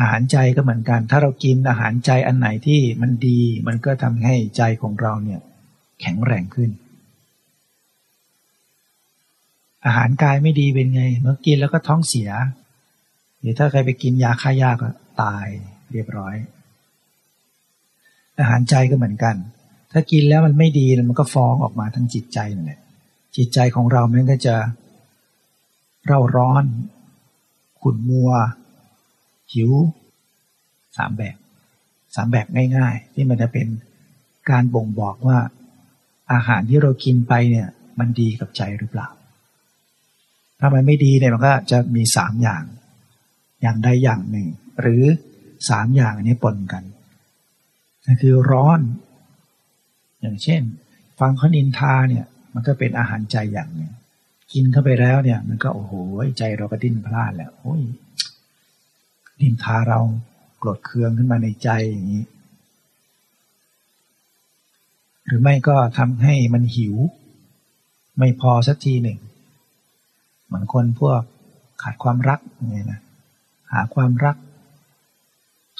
อาหารใจก็เหมือนกัน ถ้าเรากินอาหารใจอันไหนที่มันดี มันก็ทำให้ใจของเราเนี่ย แข็งแรงขึ้น อาหารกายไม่ดีเป็นไง เมื่อกินแล้วก็ท้องเสีย หรือถ้าใครไปกินยาฆ่ายาก็ตายเรียบร้อย อาหารใจก็เหมือนกัน ถ้ากินแล้วมันไม่ดีมันก็ฟ้องออกมาทั้งจิตใจนั่นแหละจิตใจของเรามันก็จะเร่าร้อน ขุ่นมัว หิวสามแบบสามแบบง่ายๆ ที่มันจะเป็นการบ่งบอกว่า อาหารที่เรากินไปเนี่ย มันดีกับใจหรือเปล่า ถ้ามันไม่ดีเนี่ยมันก็จะมีสามอย่าง อย่างใดอย่างหนึ่ง หรือสามอย่างอันนี้ปนกันนั่นคือร้อน อย่างเช่น ฟังเขานินทาเนี่ย มันก็เป็นอาหารใจอย่างหนึ่งกินเข้าไปแล้วเนี่ย มันก็โอ้โหใจเราก็ดิ้นพลาดแล้วโอ้ยนินทาเราโกรธเคืองขึ้นมาในใจอย่างนี้ หรือไม่ก็ทำให้มันหิว ไม่พอสักทีหนึ่ง เหมือนคนพวกขาดความรักอย่างนี้นะหาความรัก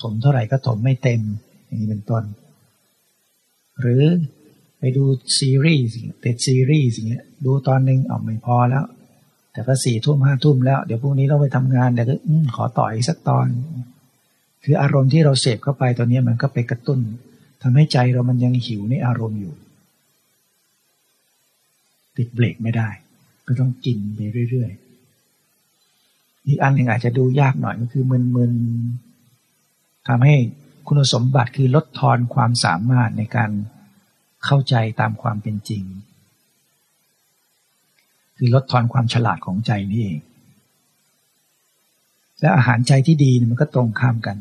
ถมเท่าไหร่ก็ถมไม่เต็ม อย่างนี้เป็นต้น หรือไปดูซีรีส์ต็ดซีรีส์อย่างเงี้ยดูตอนหนึ่งเอาไม่พอแล้ว แต่ก็สี่ทุ่มห้าทุ่มแล้ว เดี๋ยวพรุ่งนี้ต้องไปทำงานแต่ก็ขอต่ออีกสักตอน คืออารมณ์ที่เราเสพเข้าไปตอนนี้มันก็ไปกระตุ้นทำให้ใจเรามันยังหิวในอารมณ์อยู่ ติดเบรกไม่ได้ ก็ต้องกินไปเรื่อยๆ อีกอันหนึ่งอาจจะดูยากหน่อยก็คือมึนๆทำให้คุณสมบัติคือลดทอนความสามารถในการเข้าใจตามความเป็นจริง คือลดทอนความฉลาดของใจนี่เอง และอาหารใจที่ดีมันก็ตรงข้ามกัน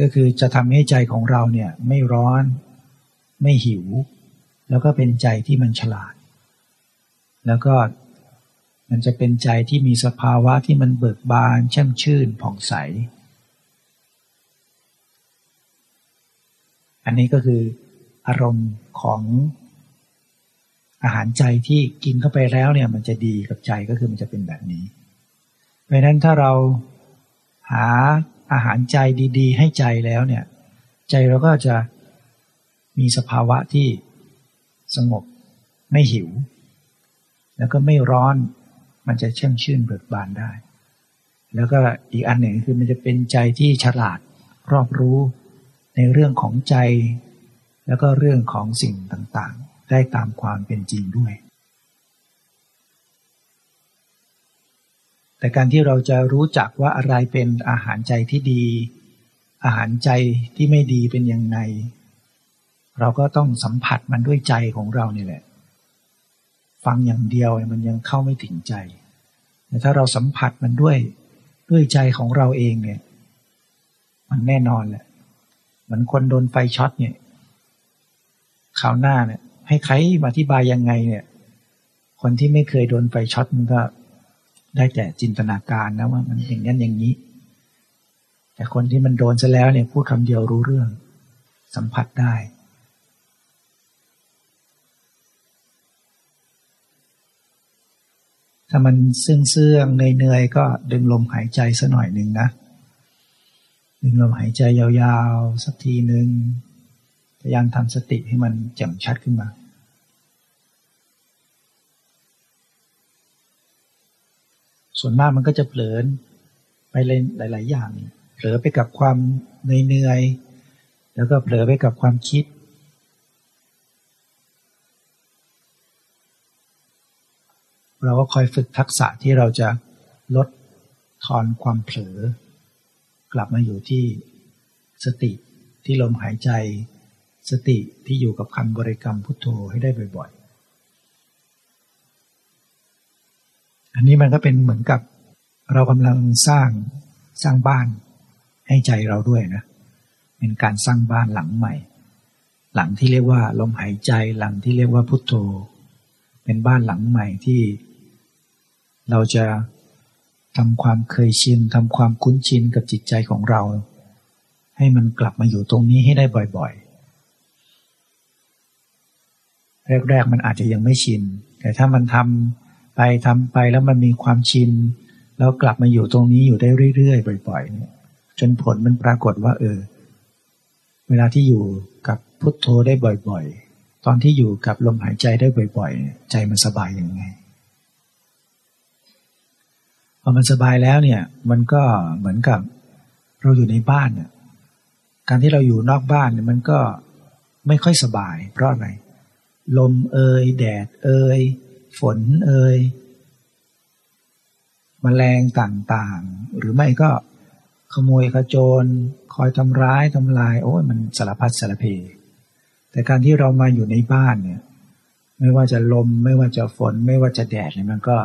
ก็คือจะทำให้ใจของเราเนี่ยไม่ร้อน ไม่หิว แล้วก็เป็นใจที่มันฉลาด แล้วก็ มันจะเป็นใจที่มีสภาวะที่มันเบิกบานแช่มชื่นผ่องใส อันนี้ก็คืออารมณ์ของอาหารใจที่กินเข้าไปแล้วเนี่ยมันจะดีกับใจก็คือมันจะเป็นแบบนี้ เพราะนั้นถ้าเราหาอาหารใจดีๆ ให้ใจแล้วเนี่ยใจเราก็จะมีสภาวะที่สงบไม่หิว แล้วก็ไม่ร้อน มันจะเชื่อมชื่นเบิกบานได้ แล้วก็อีกอันหนึ่งคือมันจะเป็นใจที่ฉลาดรอบรู้ในเรื่องของใจ แล้วก็เรื่องของสิ่งต่างๆ ได้ตามความเป็นจริงด้วย แต่การที่เราจะรู้จักว่าอะไรเป็นอาหารใจที่ดี อาหารใจที่ไม่ดีเป็นยังไง เราก็ต้องสัมผัสมันด้วยใจของเรานี่แหละ ฟังอย่างเดียวมันยังเข้าไม่ถึงใจ แต่ถ้าเราสัมผัสมันด้วยด้วยใจของเราเองเนี่ย มันแน่นอนแหละเหมือนคนโดนไฟช็อตเนี่ยคราวหน้าเนี่ย ให้ใครมาอธิบายยังไงเนี่ย คนที่ไม่เคยโดนไฟช็อตมันก็ได้แต่จินตนาการนะว่ามันอย่างนั้นอย่างนี้ แต่คนที่มันโดนซะแล้วเนี่ยพูดคำเดียวรู้เรื่อง สัมผัสได้ ถ้ามันเสื่องเสื่องเหนื่อยๆก็ดึงลมหายใจสัหน่อยหนึ่งนะ ดึงลมหายใจยาวๆ สักทีหนึ่งพยายามทำสติให้มันแจ่มชัดขึ้นมาส่วนมากมันก็จะเผลอไปเลยหลาย ๆ อย่าง เผลอไปกับความเหนื่อยแล้วก็เผลอไปกับความคิด เราก็คอยฝึกทักษะที่เราจะลดทอนความเผลอ กลับมาอยู่ที่สติที่ลมหายใจ สติที่อยู่กับคำบริกรรมพุทโธให้ได้บ่อย ๆ อันนี้มันก็เป็นเหมือนกับเรากำลังสร้างสร้างบ้านให้ใจเราด้วยนะ เป็นการสร้างบ้านหลังใหม่ หลังที่เรียกว่าลมหายใจหลังที่เรียกว่าพุทโธ เป็นบ้านหลังใหม่ที่ เราจะทำความเคยชินทำความคุ้นชินกับจิตใจของเรา ให้มันกลับมาอยู่ตรงนี้ให้ได้บ่อยๆ แรกๆมันอาจจะยังไม่ชิน แต่ถ้ามันทำไปทำไปแล้วมันมีความชิน แล้วกลับมาอยู่ตรงนี้อยู่ได้เรื่อยๆ บ่อยๆ จนผลมันปรากฏว่า เออ เวลาที่อยู่กับพุทโธได้บ่อยๆ ตอนที่อยู่กับลมหายใจได้บ่อยๆ ใจมันสบายยังไง พอมันสบายแล้วเนี่ย มันก็เหมือนกับเราอยู่ในบ้านเนี่ยการที่เราอยู่นอกบ้านเนี่ยมันก็ไม่ค่อยสบาย เพราะอะไร ลมเอ่ยแดดเอ่ยฝนเอ่ยมแมลงต่างๆ หรือไม่ก็ขโมยขโจร คอยทำร้ายทำลาย โอ้ยมันสารพัดสารเพ แต่การที่เรามาอยู่ในบ้านเนี่ย ไม่ว่าจะลมไม่ว่าจะฝน ไม่ว่าจะแดดเนี่ยมันก็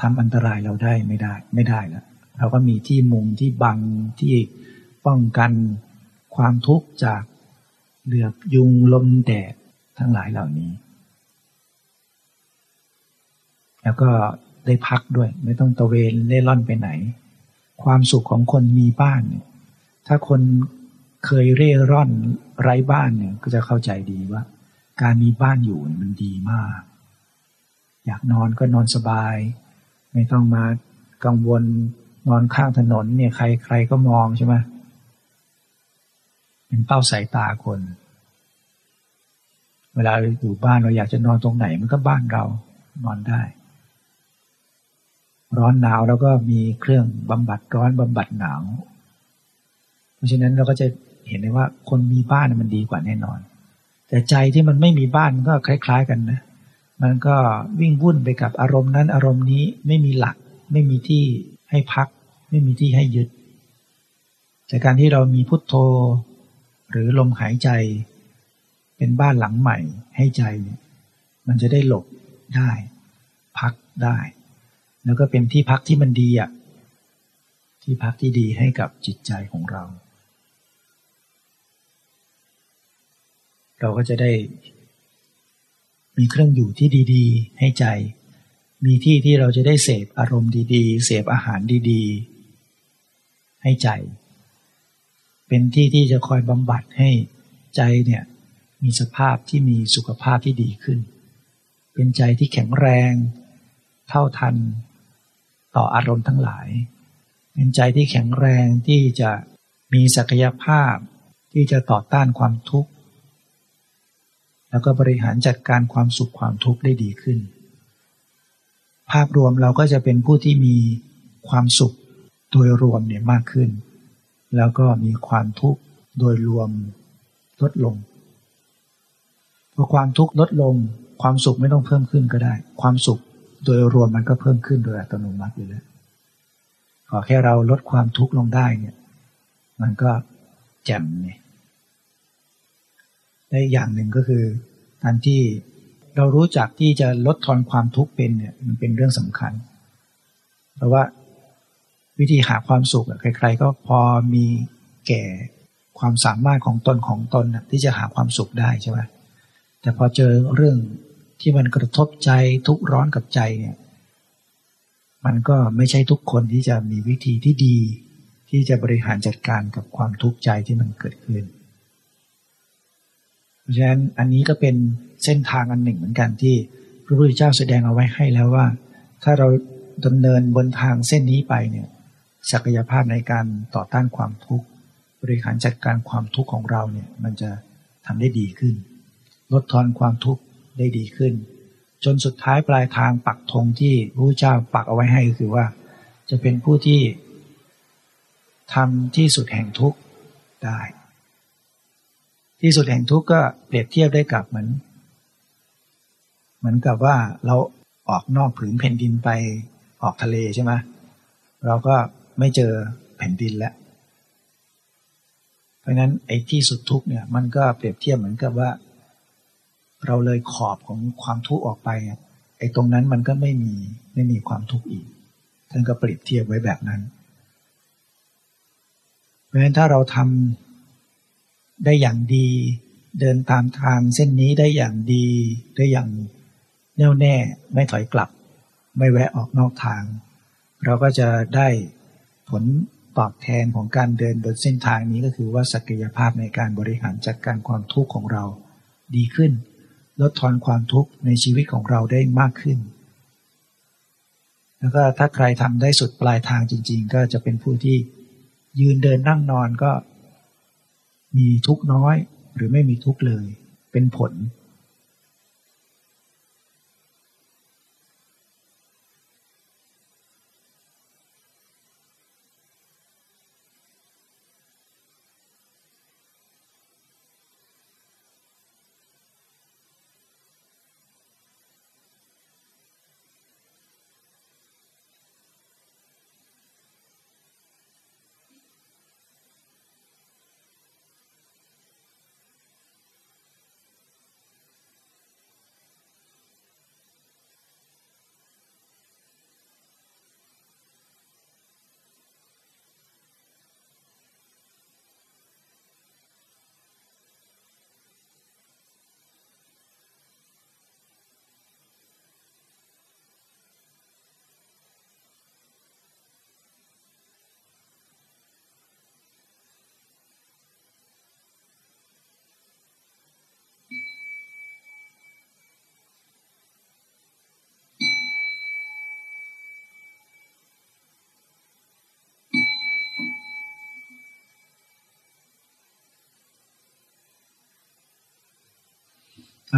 ทำอันตรายเราได้ไม่ได้ ไม่ได้แล้วเราก็มีที่มุงที่บังที่ป้องกันความทุกข์จากเหลือบยุงลมแดดทั้งหลายเหล่านี้ แล้วก็ได้พักด้วย ไม่ต้องตะเวนเล่ร่อนไปไหน ความสุขของคนมีบ้านเนี่ยถ้าคนเคยเร่ร่อนไร้บ้านเนี่ยก็จะเข้าใจดีว่า การมีบ้านอยู่มันดีมาก อยากนอนก็นอนสบาย ไม่ต้องมากังวลนอนข้างถนนเนี่ยใครใครก็มองใช่ไหมเป็นเป้าสายตาคน เวลาอยู่บ้านเราอยากจะนอนตรงไหนมันก็บ้านเรานอนได้ ร้อนหนาวแล้วก็มีเครื่องบำบัดร้อนบำบัดหนาว เพราะฉะนั้นเราก็จะเห็นได้ว่าคนมีบ้านมันดีกว่าแน่นอน แต่ใจที่มันไม่มีบ้านก็คล้าย ๆ กันนะ มันก็วิ่งวุ่นไปกับอารมณ์นั้นอารมณ์นี้ไม่มีหลัก ไม่มีที่ให้พัก ไม่มีที่ให้ยึดจากการที่เรามีพุทโธ หรือลมหายใจ เป็นบ้านหลังใหม่ให้ใจเนี่ยมันจะได้หลบได้ พักได้ แล้วก็เป็นที่พักที่มันดีอะที่พักที่ดีให้กับจิตใจของเรา เราก็จะได้ มีเครื่องอยู่ที่ดีๆ ให้ใจ มีที่ที่เราจะได้เสพอารมณ์ดีๆ เสพอาหารดีๆ ให้ใจ เป็นที่ที่จะคอยบำบัดให้ใจเนี่ยมีสภาพที่มีสุขภาพที่ดีขึ้น เป็นใจที่แข็งแรง เท่าทัน ต่ออารมณ์ทั้งหลาย เป็นใจที่แข็งแรงที่จะมีศักยภาพที่จะต่อต้านความทุกข์ แล้วก็บริหารจัดการความสุขความทุกข์ได้ดีขึ้น ภาพรวมเราก็จะเป็นผู้ที่มีความสุขโดยรวมเนี่ยมากขึ้น แล้วก็มีความทุกข์โดยรวมลดลงพอความทุกข์ลดลงความสุขไม่ต้องเพิ่มขึ้นก็ได้ ความสุขโดยรวมมันก็เพิ่มขึ้นโดยอัตโนมัติอยู่แล้วขอแค่เราลดความทุกข์ลงได้เนี่ย มันก็แจ่มเนี่ย ได้อย่างหนึ่งก็คือการที่เรารู้จักที่จะลดทอนความทุกข์เป็นเนี่ยมันเป็นเรื่องสำคัญ เพราะว่าวิธีหาความสุขใครๆก็พอมีแก่ความสามารถของตนของตนที่จะหาความสุขได้ใช่ไหมแต่พอเจอเรื่องที่มันกระทบใจทุกร้อนกับใจเนี่ยมันก็ไม่ใช่ทุกคนที่จะมีวิธีที่ดี ที่จะบริหารจัดการกับความทุกข์ใจที่มันเกิดขึ้น เพราะฉะนั้นอันนี้ก็เป็นเส้นทางอันหนึ่งเหมือนกันที่พระพุทธเจ้าแสดงเอาไว้ให้แล้วว่า ถ้าเราดำเนินบนทางเส้นนี้ไปเนี่ยศักยภาพในการต่อต้านความทุกข์บริหารจัดการความทุกข์ของเราเนี่ยมันจะทำได้ดีขึ้น ลดทอนความทุกข์ได้ดีขึ้น จนสุดท้ายปลายทางปักธงที่พระเจ้าปักเอาไว้ให้ก็คือว่า จะเป็นผู้ที่ทำที่สุดแห่งทุกข์ได้ ที่สุดแห่งทุกข์ก็เปรียบเทียบได้กับเหมือน เหมือนกับว่าเราออกนอกผืนแผ่นดินไปออกทะเลใช่ไหมเราก็ไม่เจอแผ่นดินแล้ว เพราะนั้นไอ้ที่สุดทุกข์เนี่ยมันก็เปรียบเทียบเหมือนกับว่า เราเลยขอบของความทุกข์ออกไปไอ้ตรงนั้นมันก็ไม่มีไม่มีความทุกข์อีกท่านก็เปรียบเทียบไว้แบบนั้น เพราะฉะนั้นถ้าเราทำ ได้อย่างดี เดินตามทางเส้นนี้ได้อย่างดีได้อย่างแน่วแน่ไม่ถอยกลับ ไม่แวะออกนอกทาง เราก็จะได้ผลตอบแทนของการเดินบนเส้นทางนี้ก็คือว่าศักยภาพในการบริหารจัดการความทุกข์ของเราดีขึ้น ลดทอนความทุกข์ในชีวิตของเราได้มากขึ้น แล้วก็ถ้าใครทำได้สุดปลายทางจริง ๆ ก็จะเป็นผู้ที่ยืนเดินนั่งนอนก็ มีทุกน้อยหรือไม่มีทุกเลย เป็นผล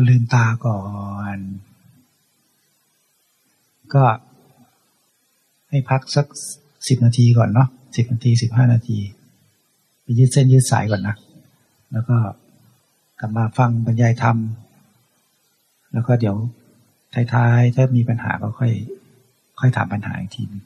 ลืมตาก่อน ก็ให้พักสักสิบนาทีก่อนเนาะสิบนาทีสิบห้านาที ไปยืดเส้นยืดสายก่อนนะ แล้วก็กลับมาฟังบรรยายธรรม แล้วก็เดี๋ยวท้ายๆ ถ้ามีปัญหาก็ค่อย ค่อยถามปัญหาอีกทีนึง